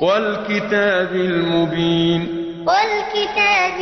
والكتاب المبين والكتاب